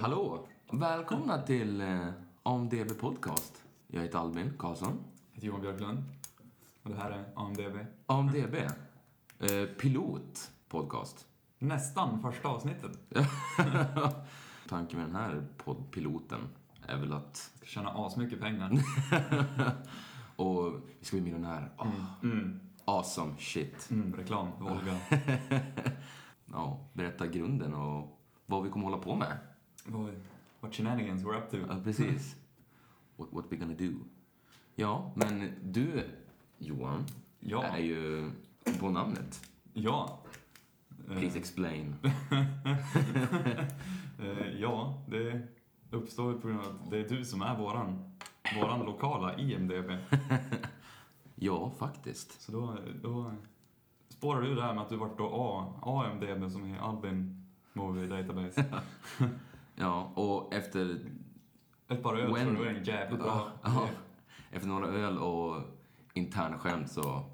Hallå! Välkomna till eh, AMDB Podcast. Jag heter Albin Karlsson. Jag heter Johan Björklund. Och det här är AMDB. AMDB. Eh, pilot Podcast. Nästan första avsnittet. Tanken med den här poddpiloten är väl att... Ska tjäna asmycket pengar. Och vi ska bli miljonär. Oh, Mm. Awesome shit. Mm, reklam, Volga. Ja, berätta grunden och vad vi kommer hålla på med. Vad- What shenanigans we're up to. Ja, precis. What, what we gonna do. Ja, men du, Johan, Ja. är ju på namnet. Ja. Eh, Please explain. eh, ja, det uppstår på grund av att det är du som är våran, våran lokala IMDB. Ja, faktiskt. Så då, då spårar du det här med att du vart då A, AMDB som är Albin Movie Database. Ja, och efter, Ett par öl When- så du är en jävligt bra. ja, efter några öl och interna skämt så,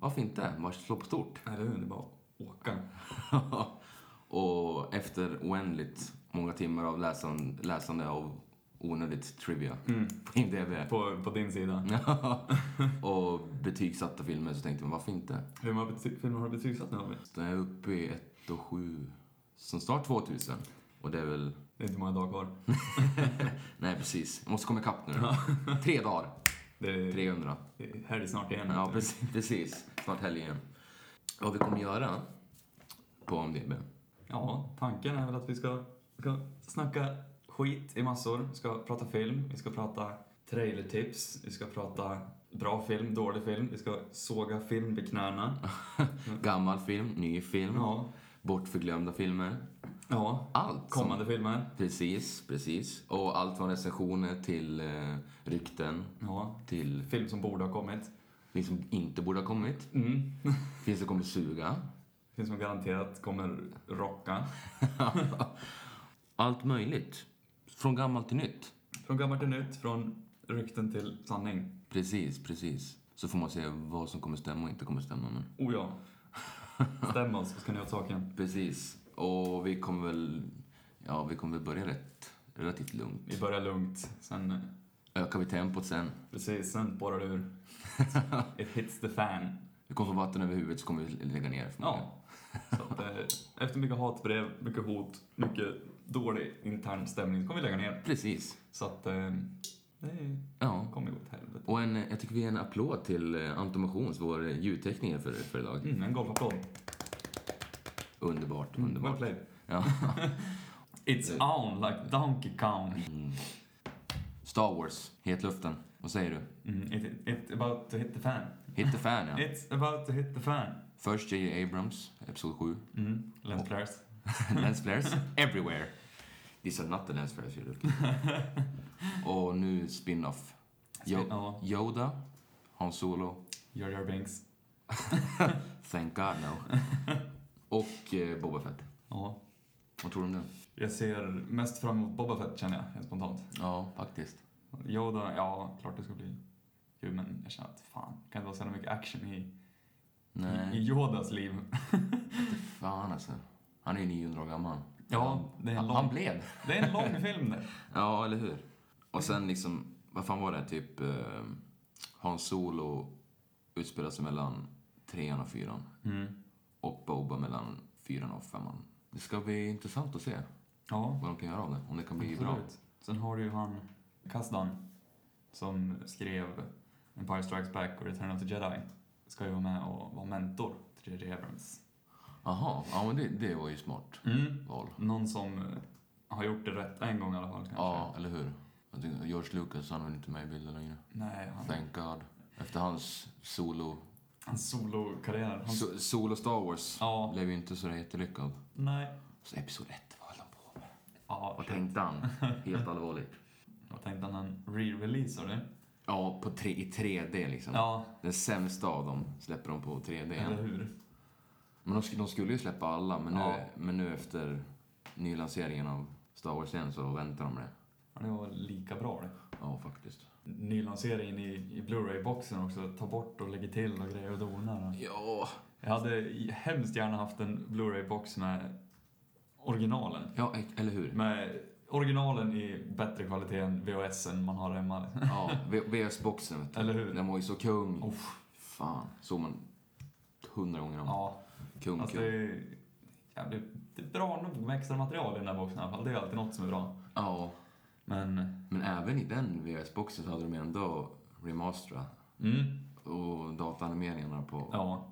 varför inte? Bara slå på stort. Hur? Det är bara att åka. och efter oändligt många timmar av läsande, läsande av onödigt trivia på IMDB På, på din sida. och betygsatta filmer så tänkte man, varför inte? Hur många filmer har du betygsatt nu Albin? Jag är uppe i 1 och 7, som snart 2000. Och det är väl, Det är inte många dagar kvar. nej precis, jag måste komma ikapp nu. Tre dagar, Det är, 300. det är helg snart igen. Ja, precis. precis. Snart helg igen. Vad vi kommer göra på AMDB. Ja, tanken är väl att vi ska, ska snacka skit i massor. Vi ska prata film, vi ska prata trailertips, vi ska prata bra film, dålig film, vi ska såga film vid knäna. Gammal film, ny film, Ja, bortförglömda filmer. Ja. Allt. som- kommande filmer. Precis, precis. Och allt från recensioner till eh, rykten, Ja, till film som borde ha kommit. film som inte borde ha kommit. Mm. Film som kommer suga. Film som garanterat kommer rocka. Allt möjligt. Från gammalt till nytt. Från gammalt till nytt, från rykten till sanning. Precis, precis. Så får man se vad som kommer stämma och inte kommer stämma. Men... Oh ja. Stäm oss, så ska ni åt saken. Precis. Och vi kommer väl, ja, vi kommer väl börja rätt, relativt lugnt. Vi börjar lugnt, sen, eh, Ökar vi tempot sen. precis, sen spårar det ur. It hits the fan. Vi kommer få vatten över huvudet så kommer vi lägga ner. Ja. Så att, eh, efter mycket hatbrev, mycket hot, mycket dålig intern stämning så kommer vi lägga ner. Precis. Så att eh, det Ja. kommer gå åt helvete. Och en, jag tycker vi ger en applåd till Anton Motions, vår ljudtekniker för, för idag. Mm, en golfapplåd. Underbart, Well underbart. played. Ja. It's on like Donkey Kong. Star Wars, hetluften. Vad säger du? Mm, it, it's about to hit the fan. Hit the fan, ja. It's about to hit the fan. Först J.J. Abrams, Episod 7. Mm, lens flares. lens flares everywhere. These are not the lens flares you're looking Och nu spin-off. Spin- Jo-. Yoda, Han Solo, Jar Jar Binks. Thank God no. Och eh, Boba Fett. Ja. Vad tror du om det? Jag ser mest fram emot Boba Fett känner jag, helt spontant. Ja, faktiskt. Yoda, ja, klart det ska bli kul, men jag känner att fan, kan det vara så mycket action i, i, i Nej, Yodas liv? fan alltså. Han är ju 900 år gammal. Ja, det är en han, lång- han blev. Det är en lång film det. Ja, eller hur? Och sen liksom, vad fan var det? Typ eh, Hans Solo utspelar sig mellan trean och fyran. Mm. Och Boba mellan fyran och femman. Det ska bli intressant att se Ja, vad de kan göra av det. Om det kan bli bra. absolut. Sen har du ju han, Kasdan, som skrev Empire Strikes Back och Return of the Jedi. Ska ju vara med och vara mentor till J.J. Abrams. Jaha, ja men det, det var ju smart Mm. val. Någon som eh, har gjort det rätt en gång i alla fall kanske. Ja, eller hur? George Lucas, han är väl inte med i bilden längre. Nej, han, Thank God. Efter hans solo... hans solokarriär. Han, So, solo Star Wars Ja. blev ju inte så jättelyckad. nej. Så episod ett, vad höll han på med? Ja, Vad tänkte han? Helt allvarligt. Vad tänkte han en re-release av det? Ja, på tre, i 3D liksom. Ja, Den sämsta av dem släpper de på 3D. eller hur? Men de, de skulle ju släppa alla, men nu, Ja. men nu efter nylanseringen av Star Wars igen så väntar de det. Ja, det var lika bra det. Ja, faktiskt. Nylanseringen i, i Blu-ray-boxen också, ta bort och lägga till och grejer och donar. Ja, Jag hade hemskt gärna haft en Blu-ray-box med originalen. ja e- eller hur? Med originalen i bättre kvalitet än VHSen man har hemma. Ja, VHS-boxen vet du. Eller hur? Den var ju så kung. Uff. Fan, såg man hundra gånger om. Ja, Kung, alltså kung. det är, ja, det är bra nog med extra material i den här boxen i alla fall. Det är alltid något som är bra. Ja, Men, men även i den VHS-boxen så hade de ändå remastera mm, och dataanimeringarna på, ja,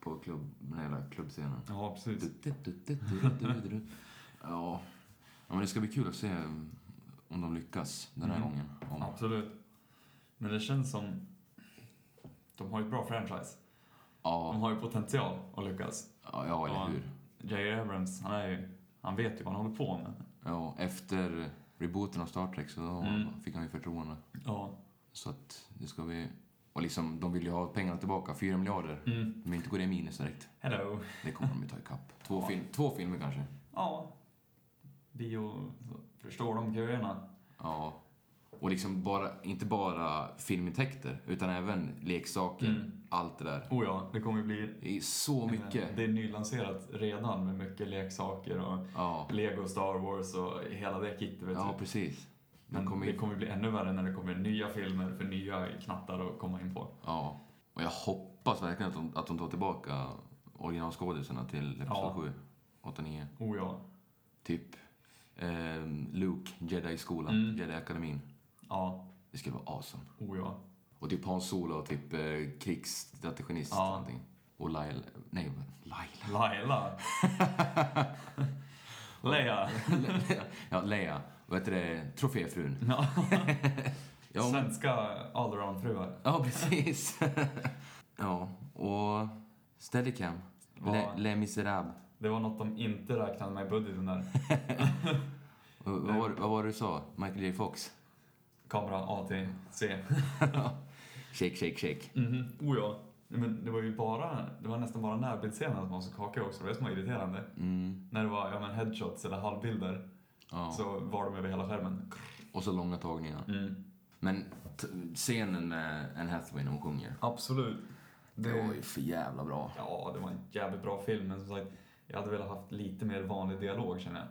på klubb, den hela klubbscenen. ja precis. Du, du, du. Ja. ja, men det ska bli kul att se om de lyckas den här Mm. gången. Om, Absolut. Men det känns som... De har ju ett bra franchise. De ja, har ju potential att lyckas. ja, ja, eller hur? J.J. Abrams, han är ju... Han vet ju vad han håller på med. Ja, efter rebooten av Star Trek så Mm. fick han ju förtroende. Ja. Så att det ska vi... Och liksom, de vill ju ha pengarna tillbaka, fyra miljarder. Mm. De vill inte gå det i minus direkt. Hello. Det kommer de ju ta ikapp. Två, Ja. film, två filmer kanske. Ja. Bio... Förstår de köerna? Ja. Och liksom bara, inte bara filmintäkter, utan även leksaker, Mm. allt det där. Oh ja, det kommer bli... Det är så mycket. Det är nylanserat redan med mycket leksaker och Ja, Lego Star Wars och hela det kittet ja du. precis. Men kommer det kommer bli ännu värre när det kommer nya filmer för nya knattar att komma in på. ja. Och jag hoppas verkligen att de, att de tar tillbaka originalskådisarna till Episod Ja. 7, 8, 9. Oh ja. Typ eh, Luke, Jedi-skolan, Mm. Jedi-akademin. Ja. Det skulle vara awesome. Oh ja. Och typ Hans Solo, typ eh, krigsstrategist Ja. eller någonting. Och Laila, nej, Laila. Laila. Leia. ja, Leia. Vad heter det? Troféfrun. Ja. Ja, men- Svenska allround-fruar. Ja, precis. ja, och Steadicam. Le, Les Misérables. Det var något de inte räknade med i budgeten där. Vad var, vad var det du sa? Michael J. Fox? Kamera A till C. Shake, shake, shake. Mhm. Oh ja. Men det var ju bara, det var nästan bara närbildsscenen som var så kakig också. Det var det som var irriterande. Mm, När det var, ja men headshots eller halvbilder. ja. Så var de över hela skärmen. Och så långa tagningar. Mm. Men scenen med Anne Hathaway när hon sjunger. Absolut. Det var ju för jävla bra. Ja, det var en jävligt bra film, men som sagt, jag hade velat haft lite mer vanlig dialog känner jag.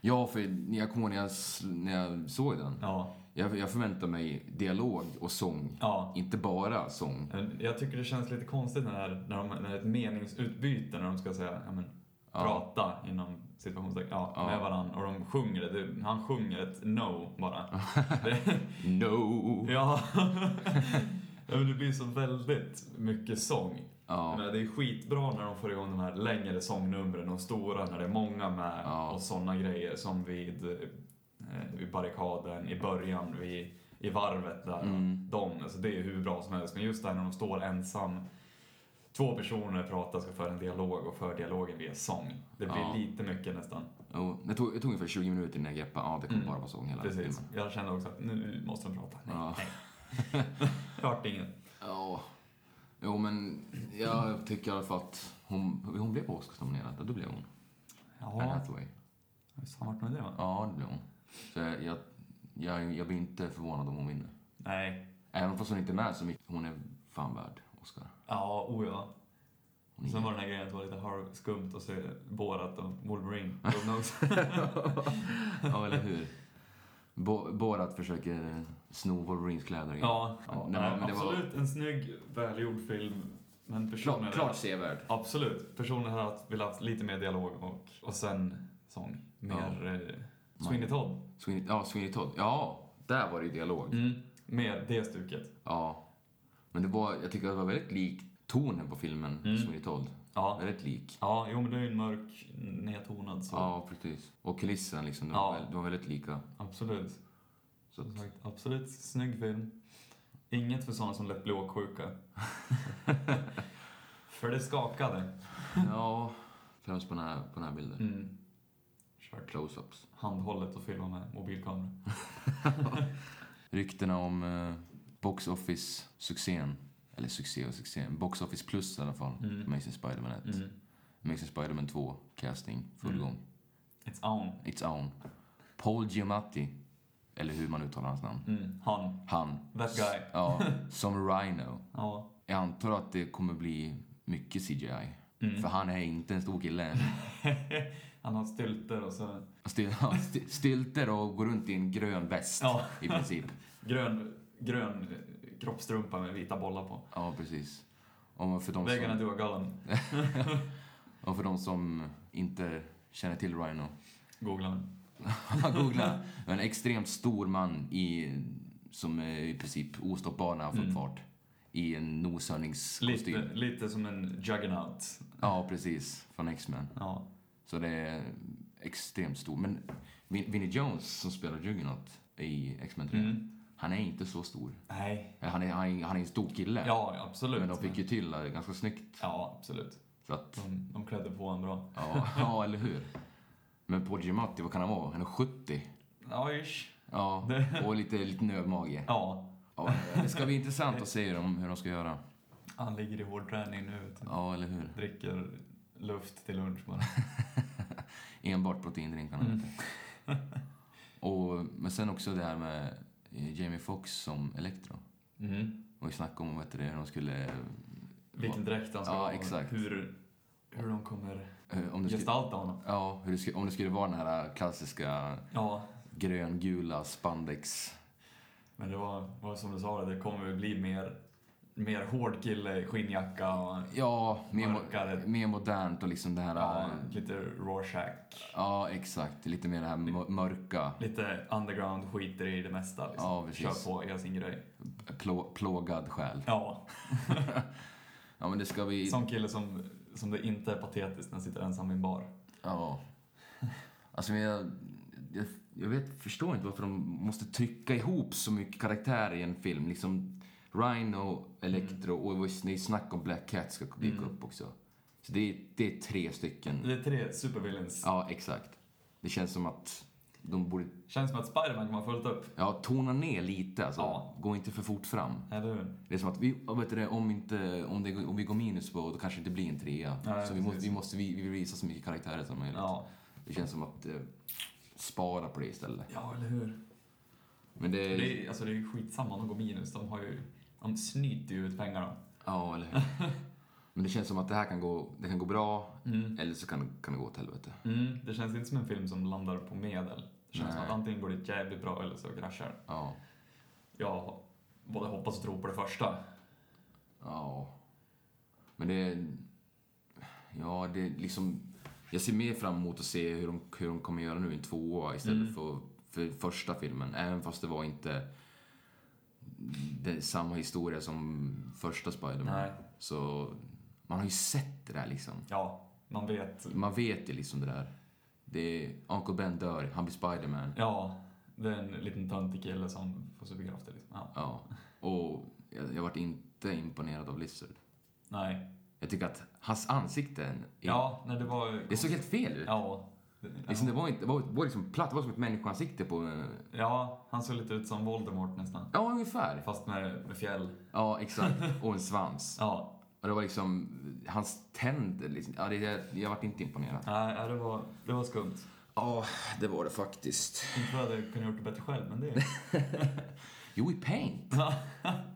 Ja, för jag kommer ihåg när jag, när jag såg den. Ja, Jag, jag förväntade mig dialog och sång. ja. Inte bara sång. Jag tycker det känns lite konstigt när, när, de, när ett meningsutbyte, när de ska säga, ja men, Ja. prata inom situationstecken, ja, Ja. med varandra och de sjunger det. det. Han sjunger ett no bara. No! ja. Det blir så väldigt mycket sång. Ja. Men det är skitbra när de får igång de här längre sångnumren och stora när det är många med Ja. och sådana grejer som vid, eh, vid barrikaden i början, vid, i varvet där. Mm. De, alltså det är hur bra som helst. Men just där när de står ensam, två personer pratar, ska föra en dialog och för dialogen via sång. Det blir Ja. lite mycket nästan. Jo, det, tog, det tog ungefär 20 minuter innan jag greppade. Ja, det kommer Mm. bara vara sång hela Precis. filmen. Jag kände också att nu måste de prata. Nej, Ja. nej. Jag vart inget. Ja. Jo, men jag tycker i alla fall att hon, hon blev Oscarsnominerad. Då blev hon. Anne Ja, Hathaway. visst har han varit med det va? Ja, det blev hon. Så jag, jag, jag, jag blir inte förvånad om hon vinner. Nej. Även fast hon inte är med så mycket. Hon är fan värd Oscar. Ja, oh ja. Hon Sen var den här grejen att det var lite halvskumt att se Borat och Wolverine. Ja, eller hur? Bo, Borat försöker sno Wolverines kläder igen. ja, ja Nej, nej, men det var- absolut en snygg, välgjord film. Men personen... Klart, klart sevärd. Absolut. Personen hade velat haft lite mer dialog och, och sen sång. Mer eh, Sweeney Todd. Sweeney, ja, Sweeney Todd. Ja, där var det ju dialog. Mm. Mer det stuket. Ja. Men det var, jag tycker att det var väldigt lik tonen på filmen Mm. Sweeney Todd. Ja. Väldigt lik. Ja, jo men det är ju en mörk, nedtonad så. Ja, precis. Och kulissen liksom, de, Ja. var, de var väldigt lika. Absolut. Så att, sagt, absolut snygg film. Inget för sådana som lätt blir åksjuka. för det skakade. ja, främst på den här, på den här bilden. Mm. Kört Close-ups. handhållet och filma med mobilkamera. Ryktena om eh, Box Office-succén, eller succé och succén, Box Office Plus i alla fall, Mm. Amazing Spider-Man 1. Mm. Amazing Spider-Man 2, casting, full Mm. gång. It's on. It's on. Paul Giamatti, eller hur man uttalar hans namn. Mm. Han. Han. That guy. Ja, som Rhino. Ja. Jag antar att det kommer bli mycket CGI. Mm. För han är inte en stor kille. han har stylter och så... Styl, ja, st- stylter och går runt i en grön väst Ja. i princip. Grön, grön kroppstrumpa med vita bollar på. Ja, precis. Och för de som, Duagallen. och för de som inte känner till Rhino, Googla. googla. En extremt stor man i, som är i princip ostoppbar när han får Mm. fart. I en noshörningskostym. Lite, lite som en juggernaut. Ja, precis. Från X-Men. Ja. Så det är extremt stor. Men Vin- Vinnie Jones som spelar Juggernaut i X-Men 3, Mm. han är inte så stor. Nej. Eller Han är, han är, han är en stor kille. Ja, absolut. Men de fick ju till det ganska snyggt. Ja, absolut. Så att, De, de klädde på en bra. ja, ja eller hur? Men Paul Giamatti, vad kan han vara? Han är 70. Ja, ish. Ja, och lite, lite növmage. Ja. Ja, det ska bli intressant att se hur de, hur de ska göra. Han ligger i hård träning nu. vet du. Ja, eller hur? Dricker luft till lunch bara. Enbart proteindrinkarna. Mm. Och, men sen också det här med eh, Jamie Foxx som Electro. Mm. Och vi snackade om vet du, hur de skulle... Vilken dräkt han ska Ja, ha. exakt. Hur, hur de kommer eh, Om det skulle, gestalta honom. ja, hur det skulle, om det skulle vara den här klassiska Ja, gröngula spandex. men det var, var som du sa, det kommer bli mer, mer hård kille, skinnjacka och Ja, mer, mo- mer modernt och liksom det här... ja, Ja, lite Rorschach. ja exakt. Lite mer det här mör- mörka, Lite underground, skiter i det mesta. Liksom. Ja, precis. Kör på, gör sin grej. plå, plågad själ. Ja, Ja, men det ska vi... sån kille som, som det inte är patetiskt när han sitter ensam i en bar. Ja. Alltså, men jag, jag, jag vet, förstår inte varför de måste trycka ihop så mycket karaktärer i en film. Liksom Rhino, Electro och det är snack om Black Cat ska dyka Mm. upp också. Så det är, det är tre stycken. Det är tre supervillains. Ja, exakt. Det känns som att de borde Känns som att Spiderman kan ha fullt upp. ja, tona ner lite. Alltså. Ja. Gå inte för fort fram. Eller hur? Det är som att vi, vet du, om, inte, om, det, om vi går minus på, då kanske det inte blir en trea. Nej, så vi måste, vi måste vi, vi vill visa så mycket karaktärer som möjligt. Ja. Det känns som att eh, spara på det istället. Ja, eller hur? Men det, Det är, alltså, det är ju skitsamma om de går minus. De har ju... De snyter ju ut pengar då. Ja, eller hur? Men det känns som att det här kan gå, det kan gå bra, Mm. eller så kan, kan det gå åt helvete. Mm, det känns inte som en film som landar på medel. Det känns som Nej. att antingen går det jävligt bra eller så kraschar. Ja. Jag både hoppas och tror på det första. Ja. Men det... Ja, det är liksom... Jag ser mer fram emot att se hur de, hur de kommer göra nu i en tvåa istället Mm. för, för första filmen. Även fast det var inte det är samma historia som första Spiderman. Nej. Så man har ju sett det där liksom. Ja, man vet. Man vet ju liksom det där. Det är, Uncle Ben dör, han blir Spiderman. Ja, det är en liten töntig kille som får superkrafter liksom. Ja. Ja. Och jag, jag varit inte imponerad av Lizard. Nej. Jag tycker att hans ansikte är, Ja, när det var... det såg helt fel ut. Ja. Liksom, det var inte, det var, det var liksom platt, det var som ett människoansikte på... eh, ja, han såg lite ut som Voldemort nästan. Ja, ungefär. Fast med, med fjäll. Ja, exakt. Och en svans. Ja. Och det var liksom, hans tänder liksom, ja, det, jag varit inte imponerad. Nej, ja, det var, det var skumt. Ja, det var det faktiskt. Inte för att jag kunde gjort det bättre själv, men det... Jo, i Paint.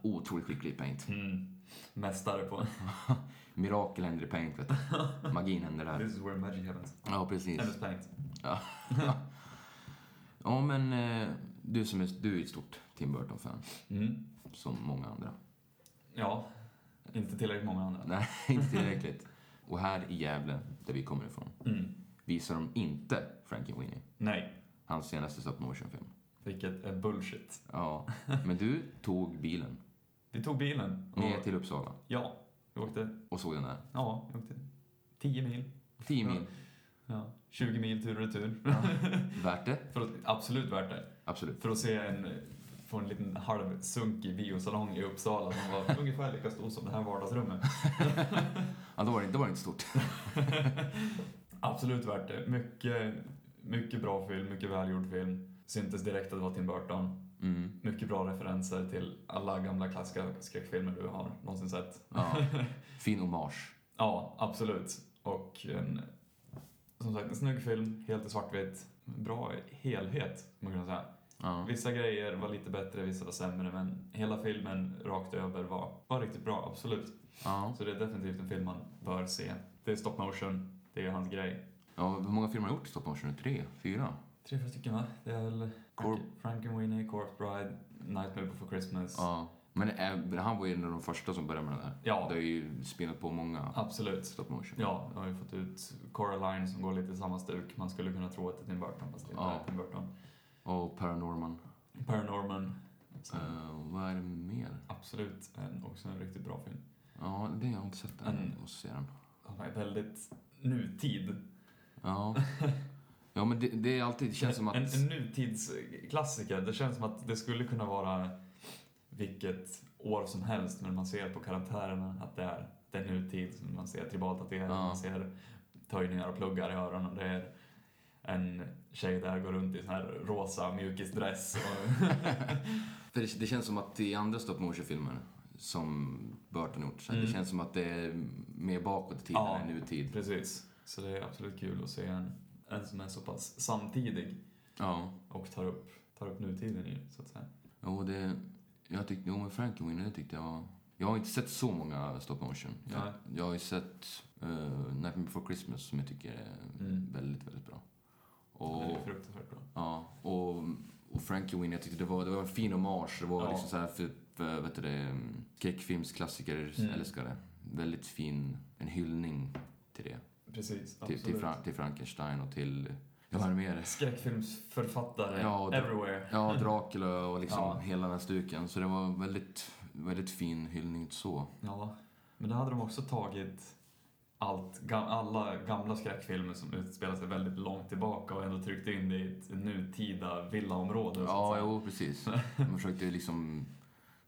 Otroligt skicklig i Paint. Mm. Mästare på... Mirakel händer i Paint, vet du. Magin händer där. This is where magic happens. Ja, precis. MS Paint. Ja, ja men eh, du som är, du är ett stort Tim Burton-fan, Mm. som många andra. Ja, inte tillräckligt många andra. Nej, inte tillräckligt. Och här i Gävle, där vi kommer ifrån, Mm. visar de inte Frankie Winnie. Nej, Hans senaste stop motion-film. Vilket är bullshit. Ja, men du tog bilen Vi tog bilen. ner till Uppsala Ja, vi åkte... och såg den där. Ja, vi åkte 10 mil. 10 mil. Ja, 20 mil tur och retur. Värt det? För att, absolut värt det. Absolut. För att se en, få en liten halvsunkig biosalong i Uppsala som var ungefär lika stor som det här vardagsrummet. Ja, då var det, då var det inte stort. Absolut värt det. Mycket, mycket bra film, mycket välgjord film. Syntes direkt att det var Tim Burton. Mm. Mycket bra referenser till alla gamla klassiska skräckfilmer du har någonsin sett. Ja. Fin hommage. Ja, absolut. Och en, som sagt, en snygg film, helt i svartvitt. Bra helhet, man kan säga. Ja. Vissa grejer var lite bättre, vissa var sämre, men hela filmen rakt över var, var riktigt bra, absolut. ja. Så det är definitivt en film man bör se. Det är stop motion, det är hans grej. Ja, hur många filmer har gjort stop motion? Tre? Fyra? Tre, fyra stycken va? Det är väl Corp- Frankenweenie, Corpse Bride, Nightmare Before Christmas. Ja. Men äh, han var ju en av de första som började med det där. Ja. Det har ju spinnat på många Absolut. stop motion. Ja, jag har ju fått ut Coraline som går lite i samma stuk. Man skulle kunna tro att det är Tim Burton, fast det inte Ja. är Tim Burton. Och Paranorman. Paranorman. Uh, vad är det mer? Absolut en, också en riktigt bra film. Ja, det har jag inte sett än. Jag måste se den. Är väldigt nutid. Ja. Ja, men det, det är alltid, det känns som att... En, en nutidsklassiker. Det känns som att det skulle kunna vara vilket år som helst, men man ser på karaktärerna att det är, det är nutid. Man ser tribaltatueringar, Ja. man ser töjningar och pluggar i öronen. Det är en tjej där går runt i sån här rosa mjukisdress. Och För det, det känns som att i andra stop motion-filmer som Burton gjort, Mm. det känns som att det är mer bakåt i tiden Ja. än nutid. Precis. Så det är absolut kul att se en, en som är så pass samtidig Ja. och tar upp, tar upp nutiden i så att säga. Jo, det... Jag tyckte... Jo, men Frankenweenie, det tyckte jag var... Jag har inte sett så många stop motion. Jag, Nej. jag har ju sett uh, Nightmare Before Christmas som jag tycker är Mm. väldigt, väldigt bra. Det Och, är fruktansvärt bra. ja, och, och Frankenweenie, jag tyckte det var, det var en fin hommage. Det var Ja. liksom så här för, för vet du det, skräckfilmsklassiker, Mm. älskade. Väldigt fin, en hyllning till det. Precis, Till, till, Fra, till Frankenstein och till... Jag har mer. Skräckfilmsförfattare Ja, everywhere. Ja, Dracula och liksom Ja. hela den stuken. Så det var väldigt, väldigt fin hyllning så. Ja, men då hade de också tagit allt, gam, alla gamla skräckfilmer som utspelar sig väldigt långt tillbaka och ändå tryckt in det i ett nutida villaområde. Ja, jo, precis. De försökte liksom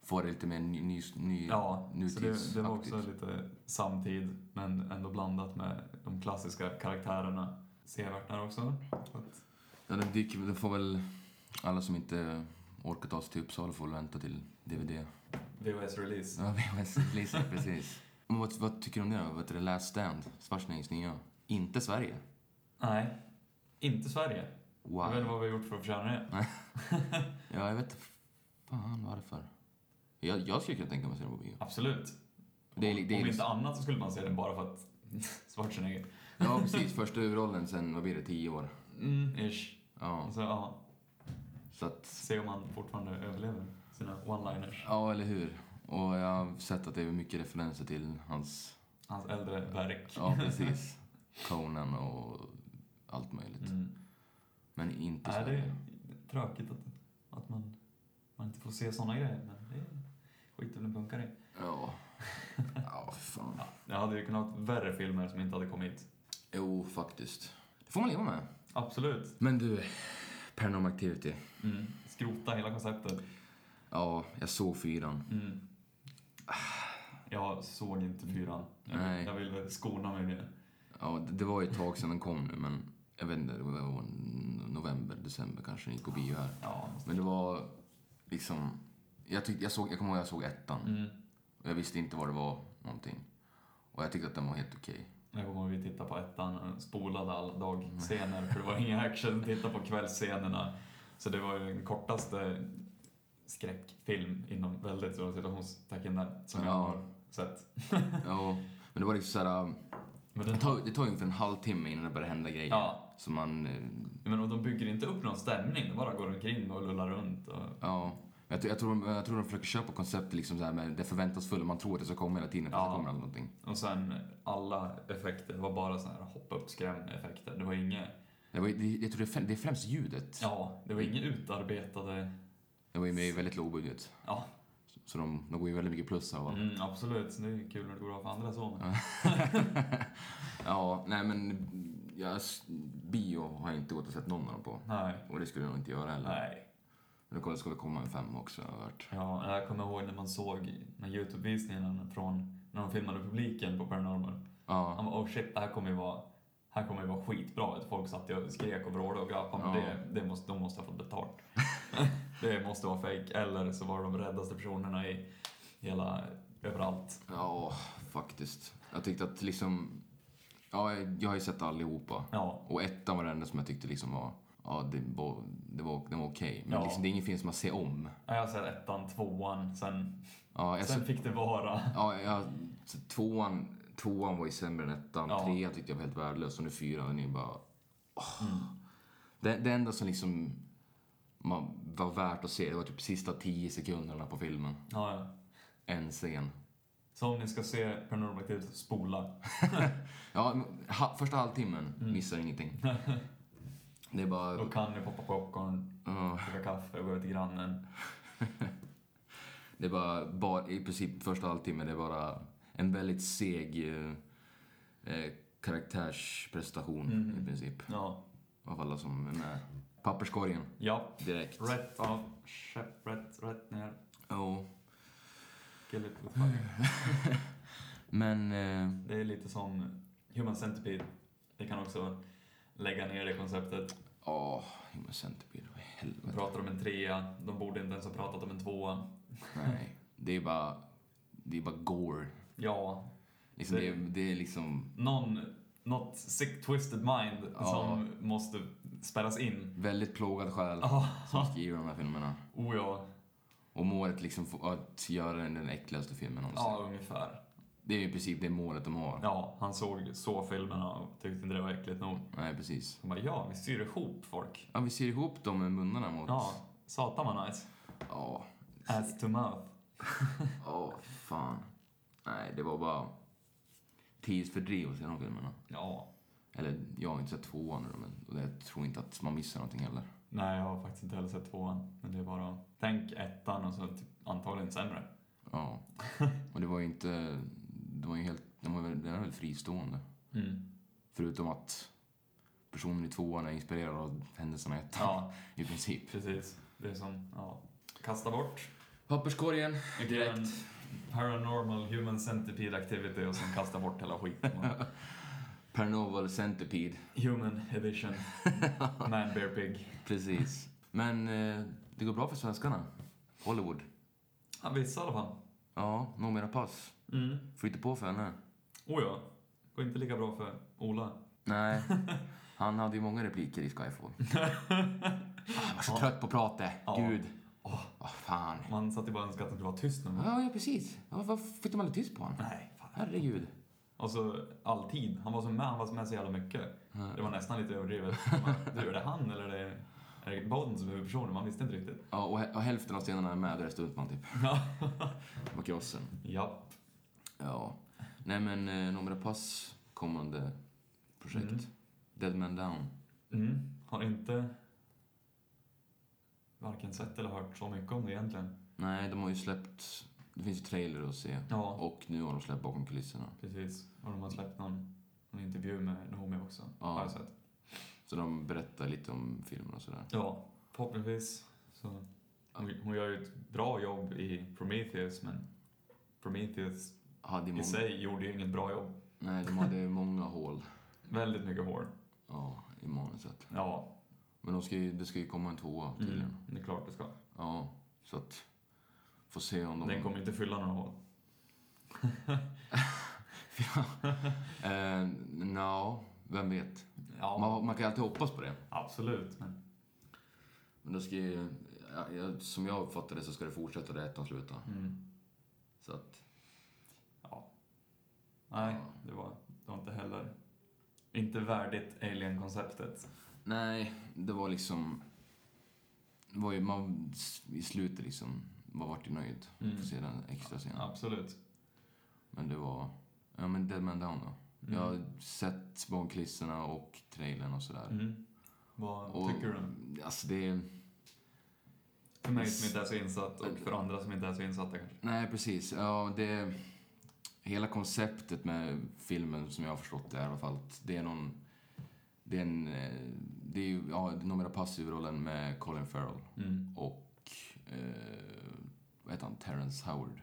få det lite mer ny, ny, ny Ja, så det, det var också nutidsaktigt. lite samtid, men ändå blandat med de klassiska karaktärerna. Sevärt där också. Så att- Ja, den dyker, den får väl... Alla som inte orkar ta sig till Uppsala får väl vänta till DVD. VHS-release. Ja, VHS-release, precis. Men vad, vad tycker du om det då? Vad heter det? Last Stand? Schwarzeneggers nya. Inte Sverige. Nej, inte Sverige. Wow. Jag vet inte vad vi har gjort för att förtjäna det. Ja, jag vet inte fan varför. Jag, jag skulle kunna tänka mig att se den på bio. Absolut. Det är, det är Om liksom- inte annat så skulle man se den bara för att Schwarzenegger. Ja, precis. Första huvudrollen sen, vad blir det, tio år? Mm, ish. Ja, Så, ja, så att... se om han fortfarande överlever sina one-liners. Ja, eller hur? Och jag har sett att det är mycket referenser till hans... Hans äldre verk. Ja, precis. Conan och allt möjligt. Mm. Men inte det Sverige. är tråkigt att, att man, man inte får se såna grejer, men det är skit om det funkar i. Ja. Ja, fan. Ja, det hade ju kunnat vara värre filmer som inte hade kommit. Jo, faktiskt. Det får man leva med. Absolut. Men du, Paranormal Activity. Mm. Skrota hela konceptet. Ja, jag såg fyran. Mm. Jag såg inte fyran. Jag, Nej. jag ville skona mig det. Ja, det, det var ju ett tag sedan den kom nu, men jag vet inte, det var november, december kanske den gick på bio här. Ja. Men det var liksom... Jag, tyckte, jag, såg, jag kommer ihåg att jag såg ettan. Mm. Och jag visste inte vad det var någonting. Och jag tyckte att den var helt okej. Jag kommer ihåg att vi tittade på ettan och spolade alla dagscener för det var ingen action. Tittade på kvällsscenerna. Så det var ju den kortaste skräckfilm inom väldigt stora situationstecken där som jag Ja. har sett. Ja, men det var liksom såhär... Men, Det den, tar, det tar ungefär en halvtimme innan det börjar hända grejer. ja, Så man... eh, men och de bygger inte upp någon stämning. De bara går omkring och lullar runt. Och, Ja. Jag, tror- jag, tror, de- jag tror de försöker köpa konceptet liksom så här med det förväntansfulla. Man tror att det ska komma hela tiden, fast Ja. det kommer aldrig någonting. och sen alla effekter var bara såna här hoppa upp skrämeffekter. Det var inget, Det var, det, jag tror det är, främ- det är främst ljudet. ja, det var inget utarbetade, Det var ju med i väldigt låg budget. ja, Så de, de går ju väldigt mycket plus av mm, absolut. Det är kul när det går bra för andra så. Ja. ja, nej men... Jag, bio har jag inte gått och sett någon av dem på. Nej, Och det skulle jag nog inte göra heller. nej. Det ska väl komma en femma också, har jag hört. Ja, jag kommer ihåg när man såg när Youtube-visningen från när de filmade publiken på Paranormal. Ja. Han bara, oh shit, det här kommer ju vara, här kommer ju vara skitbra. Folk satt och skrek och vrålade och gapade, Ja. det, det måste, de måste ha fått betalt. det måste vara fake Eller så var det de räddaste personerna i hela, överallt. Ja, faktiskt. Jag tyckte att liksom... Ja, jag, jag har ju sett allihopa. Ja, Och ettan var den enda som jag tyckte liksom var... Ja, det var, det var, den var okej. Men Ja. liksom, det är ingen film som man ser om. jag har sett ettan, tvåan, sen, Ja, sen så, fick det vara. ja, jag, så tvåan tvåan var ju sämre än ettan, Ja. trean tyckte jag var helt värdelös och nu fyran, den är bara... åh. Det, det enda som liksom man, var värt att se, det var typ sista tio sekunderna på filmen. Ja, ja. En scen. Så om ni ska se Paranormal Activity, spola. Ja, ha, första halvtimmen missar ingenting. Det är bara... Då kan ni poppa popcorn, ja, dricka kaffe och gå till grannen. det är bara, bara, i princip första halvtimmen, det är bara en väldigt seg eh, eh, karaktärsprestation i princip. Ja. Av alla som är med. Papperskorgen, Ja. direkt. Rätt av, käpp rätt, rätt ner. With fire. Men... Eh, Det är lite som Human Centipede. Vi kan också lägga ner det konceptet. Ja, Human Centipede, vad i helvete. pratar om en trea, de borde inte ens ha pratat om en tvåa. Nej, det är bara... Det är bara gore. Ja, Liksom, Det- det, är, det är liksom någon, något sick twisted mind Ja. som måste spärras in. väldigt plågad själ Ja, som skriver de här filmerna. oh ja. Och målet liksom att göra den den äckligaste filmen någonsin. Ja, ungefär. Det är i princip det målet de har. Ja, han såg så filmerna och tyckte inte det var äckligt nog. Nej, precis. Han bara, ja, vi syr ihop folk. Ja, vi ser ihop dem med munnarna mot... Ja, satan vad nice. Ja. Ass to mouth. Ja, fan. Nej, det var bara tidsfördriv att se de filmerna. Ja. Eller, jag har inte sett tvåan nu, men och jag tror inte att man missar någonting heller. Nej, jag har faktiskt inte heller sett tvåan. Men det är bara, tänk ettan och så typ, antagligen sämre. Ja. Och det var ju inte... Det var ju helt... Den var den är väl fristående. Mm. Förutom att personen i tvåan är inspirerad av händelserna i ettan. Ja, I princip. precis. Det är som, ja, kasta bort. Papperskorgen. Direkt. Paranormal human centipede activity och sen kasta bort hela skiten. Paranormal Centipede. Human edition. Man bear pig. Precis. Men eh, det går bra för svenskarna. Hollywood. Ja, vissa i alla fall. Ja, nog mera pass. Mm. Flyter på för henne. Oh ja. Går inte lika bra för Ola. Nej, han hade ju många repliker i Skyfall. Ah, jag var så trött på pratet. Ja. Gud. Åh. Åh, fan. Man satt ju bara och önskade att den skulle vara tyst nu. Ja, ja, precis. Ja, Varför fick de aldrig tyst på honom? Nej, fan. Herregud. Och så alltid. Han var så med, han var med så jävla mycket. Det var nästan lite överdrivet. Man, Du, är det han eller är det, är det Bowden som är huvudpersonen? Man visste inte riktigt. Ja, och, och hälften av scenerna är med där är stuntman, typ. Ja. På krossen. Japp. Ja. Nej, men eh, Numera Pass kommande projekt. Mm. Dead Man Down. Mm. Har inte varken sett eller hört så mycket om det egentligen. Nej, de har ju släppt... Det finns ju trailer att se. Ja, Och nu har de släppt bakom kulisserna. precis. Och de har släppt någon, någon intervju med Naomi också. Ja. Har jag sett. Så de berättar lite om filmen och sådär. Ja, förhoppningsvis. Så hon, hon gör ju ett bra jobb i Prometheus, men Prometheus Hade ju i många... sig gjorde ju inget bra jobb. Nej, de hade många hål Väldigt mycket hår. ja, i manuset. Ja, Men de ska ju, det ska ju komma en tvåa tydligen. mm, det är klart det ska. Ja, så att... Får se om de... Den kommer inte fylla några hål. eh, Nja, vem vet? Ja, Man, man kan alltid hoppas på det. absolut. Men, Men då ska ju... Ja, ja, som jag uppfattar det så ska det fortsätta där ettan slutar. mm, Så att... Nej, det var, det var inte heller... Inte värdigt Alien-konceptet. Nej, det var liksom... Det var ju, man, I slutet liksom, man vart ju nöjd. Mm. Få se den extra scenen. Absolut. Men det var... Ja, men Dead Man Down då. Mm. Jag har sett bakom kulisserna och trailern och sådär. Mm. Vad Och, tycker du? Alltså det... För mig som inte är så insatt och för andra som inte är så insatta kanske. Nej, precis. Ja, det... Hela konceptet med filmen, som jag har förstått det i alla fall, det är någon... Det är en... eh, Det är ju, ja, numera passivrålen med Colin Farrell Mm. och... Eh, vad heter han? Terrence Howard.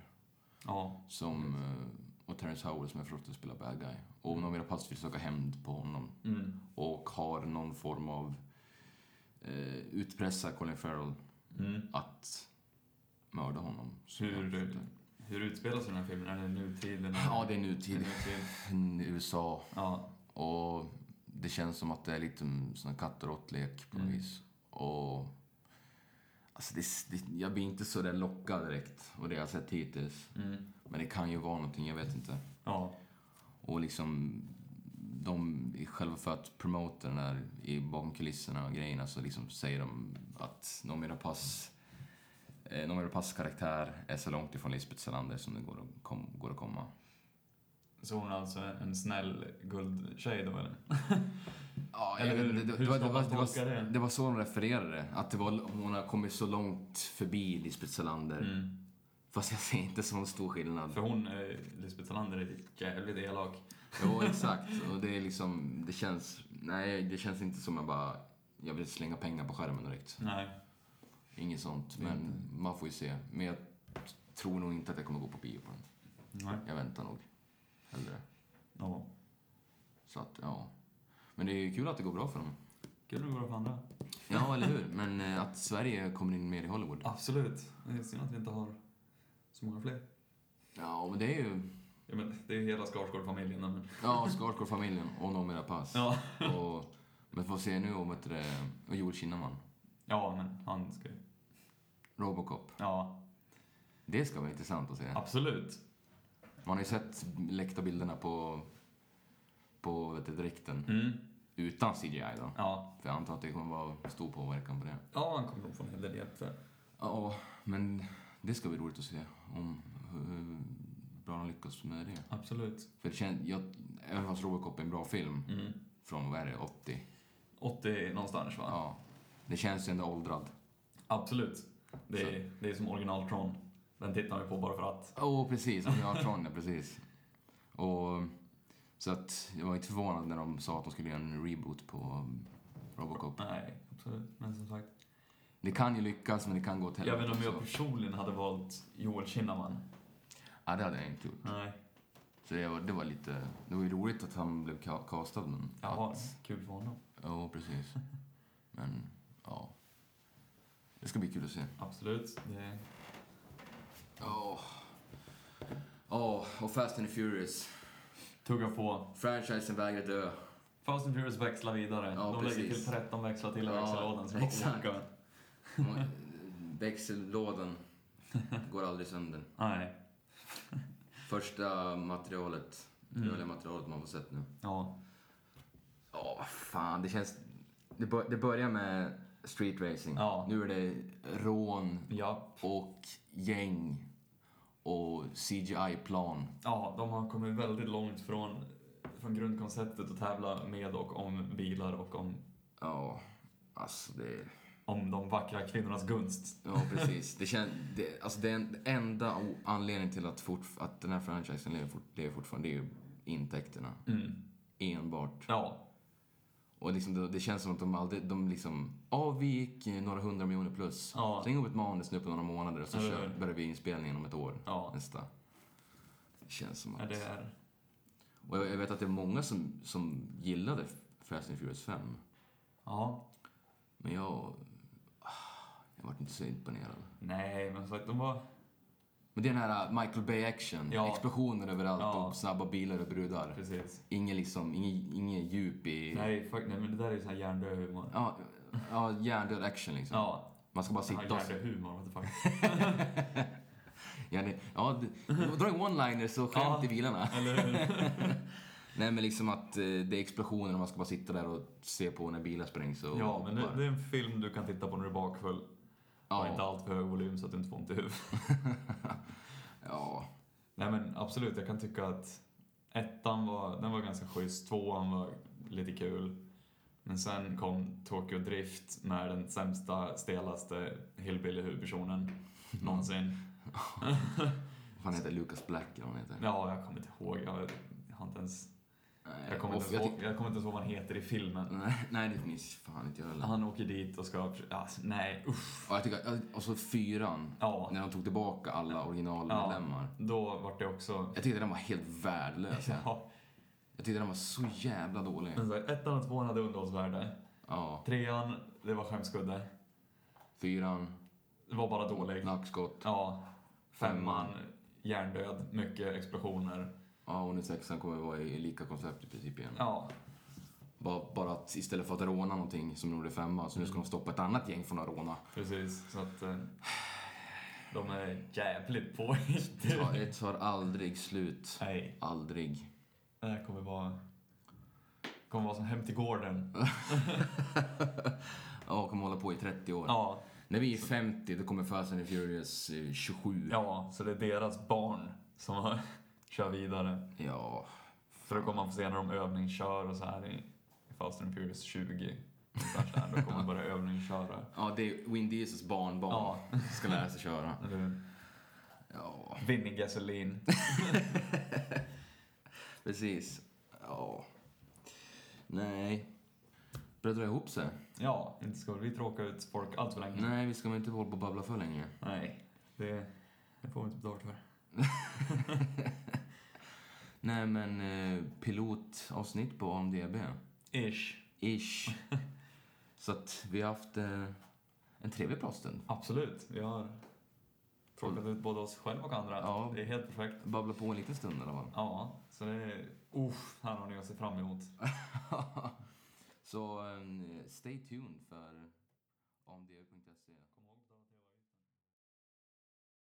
Ja. Som... Eh, och Terrence Howard som jag förstått det spelar bad guy. Och numera pass vill söka hämnd på honom. Mm. Och har någon form av... Eh, utpressa Colin Farrell Mm. att mörda honom. Hur. Hur utspelar sig den här filmen? Är det nutid? eller- Ja, det är Är det nutid. nutid? USA. Ja. Och det känns som att det är lite sån här katt och råttlek på något Mm. vis. Och... Alltså det, det, jag blir inte så där lockad direkt av det jag har sett hittills. Mm. Men det kan ju vara någonting, jag vet inte. Ja. Och liksom de, själva för att promota den där i bakom kulisserna och grejerna så liksom säger de att Noomi Rapace eh, Noomi Rapaces karaktär är så långt ifrån Lisbeth Salander som det går att, kom, går att komma. Så hon är alltså en snäll guldtjej då eller? Ja, Eller hur- inte, det, hur det, var, det, var, det, var, det? det så de refererade Att det var, hon har kommit så långt förbi Lisbeth Salander. Mm. Fast jag ser inte så stor skillnad. För hon, eh, Lisbeth Salander, är jävligt elak. Jo, exakt. Och det är liksom, det känns, nej, det känns inte som jag bara, jag vill slänga pengar på skärmen direkt. Nej. Inget sånt, men man får ju se. Men jag tror nog inte att jag kommer gå på bio på den. Nej. Jag väntar nog hellre. Ja. Så att, ja. Men det är ju kul att det går bra för dem. Kul att det går för andra. Ja, eller hur? Men eh, att Sverige kommer in mer i Hollywood. Absolut. Det är synd att vi inte har så många fler. Ja, men det är ju, Ja, men det är ju hela Skarsgård-familjen. Men... ja, Skarsgård-familjen och Noomi Rapace. Ja. Och, men får se nu om det, och Joel Kinnaman. Ja, men han ska ju... Robocop. Ja, Det ska vara intressant att se. absolut. Man har ju sett läckta bilderna på, på vet du, dräkten. Mm. Utan CGI då. Ja. För jag antar att det kommer vara stor påverkan på det. ja, han kommer nog få en hel del hjälp där. Ja, men det ska bli roligt att se om hur bra de lyckas med det. Absolut. För det känns, jag, även fast Robocop är en bra film Mm. från, vad är det, 80? 80 någonstans va? Ja. Det känns ju ändå åldrad. Absolut. Det är, det är som original Tron. Den tittar vi på bara för att. Åh, oh, precis. Originaltron, ja, precis. Och, så att jag var inte förvånad när de sa att de skulle göra en reboot på Robocop. Nej, absolut. Men som sagt. Det kan ju lyckas, men det kan gå åt Jag helvete vet inte om jag personligen hade valt Joel Kinnaman. Ja, det hade jag inte gjort. Nej. Så det var, det var lite... Det var ju roligt att han blev ca- castad, men... Jaha, Att, kul för honom. ja, precis. Men, ja. Det ska bli kul att se. Absolut. Det... Ja. Ja, och Fast and the Furious. Tugga på. Franchisen vägrar dö. Fast and Furious växlar vidare. Ja, De lägger precis. till 13 växlar till i Ja, växellådan. Så exakt. Växellådan går aldrig sönder. Nej. Första materialet, Mm. rörliga materialet man får sett nu. Ja. Ja, vad fan, det känns... Det, bör, det börjar med street racing. Ja. Nu är det rån Ja. och gäng och CGI-plan. Ja, de har kommit väldigt långt från, från grundkonceptet att tävla med och om bilar och om, Ja, alltså det... om de vackra kvinnornas gunst. Ja, precis. Det, kän, det, alltså det är en enda anledningen till att, fort, att den här franchisen lever, fort, lever fortfarande, det är ju intäkterna. Mm. Enbart. Ja. Och liksom det, det känns som att de aldrig, de liksom, ja vi gick några hundra miljoner plus. Ja. Släng upp ett manus nu på några månader och så kör, börjar vi inspelningen om ett år. Ja. Nästa. Det känns som Ja, att... det är... Och jag, jag vet att det är många som, som gillade Fast and Furious 5. Ja. Men jag... ah, Jag vart inte så imponerad. Nej, men sagt, de var... Men det är den här uh, Michael Bay-action. Ja. Explosioner överallt Ja. och snabba bilar och brudar. Precis. Ingen liksom, ingen, ingen djup i... Nej, fuck, nej, men det där är ju sån här hjärndöd humor. Ja, ja hjärndöd action liksom. Ja. Man ska bara Sitta och... hjärndöd humor, what the fuck. Ja, det, ja dra en one-liner och skämt Ja. i bilarna. Nej men liksom att eh, det är explosioner och man ska bara sitta där och se på när bilar sprängs och... Ja, men det, det är en film du kan titta på när du är bakfull. Ja. inte Ja, allt för hög volym så att du inte får ont i huvudet. ja. Nej men absolut, jag kan tycka att ettan var, den var ganska schysst, tvåan var lite kul. Men sen kom Tokyo Drift med den sämsta, stelaste hillbilly-huvudpersonen någonsin. Vad fan heter Lucas Black eller vad han heter? Ja, jag kommer inte ihåg. Jag har inte ens... Nej, Jag kommer, och inte jag tyck- jag kommer inte ens ihåg vad han heter i filmen. Nej, nej, det minns fan inte jag heller. Han åker dit och ska... Alltså, nej, usch. Och jag tycker, och så fyran, Ja, när de tog tillbaka alla originalmedlemmar. då var det också... Jag tyckte den var helt värdelös. Ja, Jag tyckte den var så jävla dålig. men så här, ettan och tvåan hade underhållsvärde. Ja, Trean, det var skämskudde. fyran, Det var bara dålig. nackskott. Ja, femman, hjärndöd, mycket explosioner. Ja, och nu sexan kommer vara i lika koncept i princip igen. Ja, Bara, bara att istället för att råna någonting som de gjorde i femman, så nu ska de stoppa ett annat gäng från att råna. precis. Så att eh, de är jävligt på Det det tar aldrig slut. Nej, Aldrig. Det här kommer vara... kommer vara som Hem till gården. Ja, kommer hålla på i 30 år. Ja, När vi är 50, då kommer Fast and Furious eh, 27. ja, så det är deras barn som har, kör vidare. Ja. För då kommer man få se när de övningskör och så här i, i Fast and Furious 20. Ungefär så här, Då kommer man börja övningsköra. Ja, det är Vin Diesels barnbarn Ja. som ska lära sig köra. Hur? Ja, Vinning gasolin. precis. Ja. Nej. Börjar dra ihop sig. Ja, inte ska vi tråka ut folk allt för länge. Nej, vi ska väl inte hålla på och babbla för länge. Nej, det, det får vi inte betalt för. Nej, men eh, pilotavsnitt på AMDB. Ish. Ish. Så att vi har haft eh, en trevlig pratstund. Absolut. Vi har tråkat ut både oss själva och andra. Ja. Det är helt perfekt. Babbla på en liten stund i alla fall. Ja, så det är... Uff, här har ni att se fram emot. Så eh, stay tuned för AMDB.